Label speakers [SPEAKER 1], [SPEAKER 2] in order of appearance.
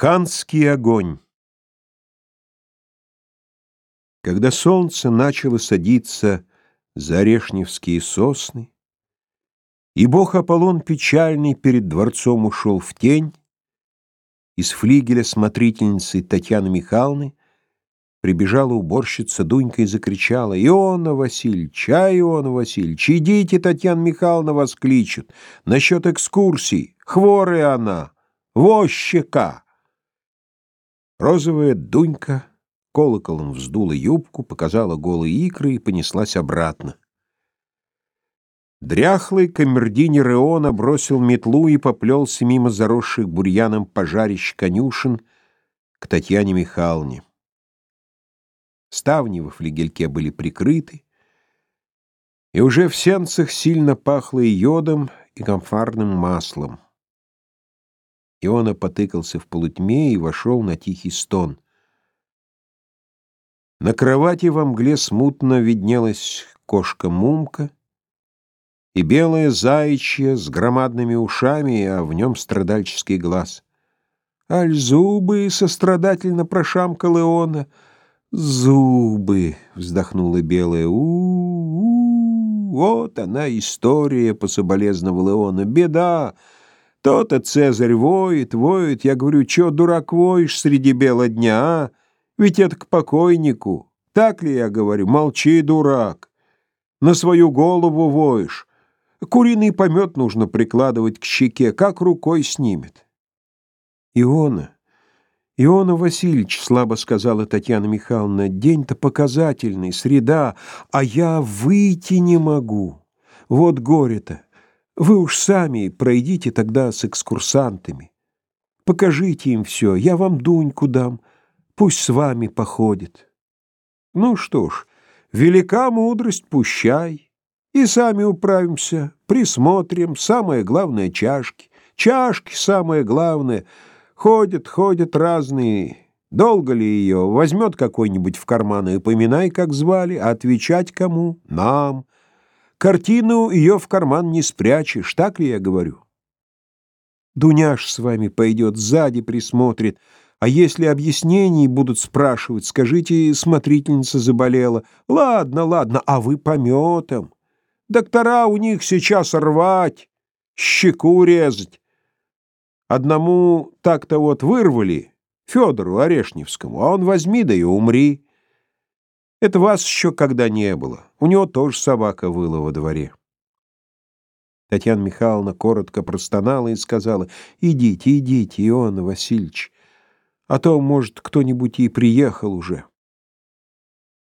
[SPEAKER 1] Ханский огонь Когда солнце начало садиться за орешневские сосны, И бог Аполлон печальный перед дворцом ушел в тень, Из флигеля смотрительницы Татьяны Михайловны Прибежала уборщица Дунька и закричала «Иона Васильевич, а Иона Васильевич, идите, Татьяна Михайловна вас кличут, насчет экскурсий, хворая она, вощека!» Розовая Дунька колоколом вздула юбку, показала голые икры и понеслась обратно. Дряхлый камердинер Иона бросил метлу и поплелся мимо заросших бурьяном пожарищ конюшен к Татьяне Михайловне. Ставни во флигельке были прикрыты, и уже в сенцах сильно пахло йодом, и комфарным маслом. Иона потыкался в полутьме и вошел на тихий стон. На кровати во мгле смутно виднелась кошка-мумка и белая заячья с громадными ушами, а в нем страдальческий глаз. «Аль зубы!» — сострадательно прошамкал Иона. «Зубы!» — вздохнула белая. «У-у-у! Вот она история!» — пособолезновал Иона. «Беда!» То-то Цезарь воет, воет. Я говорю, чё, дурак, воешь среди бела дня, а? Ведь это к покойнику. Так ли я говорю? Молчи, дурак. На свою голову воешь. Куриный помет нужно прикладывать к щеке, как рукой снимет. Иона, Иона Васильевич, слабо сказала Татьяна Михайловна, день-то показательный, среда, а я выйти не могу. Вот горе-то. Вы уж сами пройдите тогда с экскурсантами. Покажите им все, я вам Дуньку дам, пусть с вами походит. Ну что ж, велика мудрость, пущай. И сами управимся, присмотрим, самое главное — чашки. Чашки самое главное. Ходят, ходят разные. Долго ли ее? Возьмет какой-нибудь в карман и поминай, как звали, а отвечать кому? Нам. Картину ее в карман не спрячешь, так ли я говорю? Дуняш с вами пойдет, сзади присмотрит. А если объяснений будут спрашивать, скажите, смотрительница заболела. Ладно, ладно, а вы пометом. Доктора у них сейчас рвать, щеку резать. Одному так-то вот вырвали, Федору Орешневскому, а он возьми да и умри. Это вас еще когда не было. У него тоже собака выла во дворе. Татьяна Михайловна коротко простонала и сказала, «Идите, идите, Иоанн Васильевич, а то, может, кто-нибудь и приехал уже».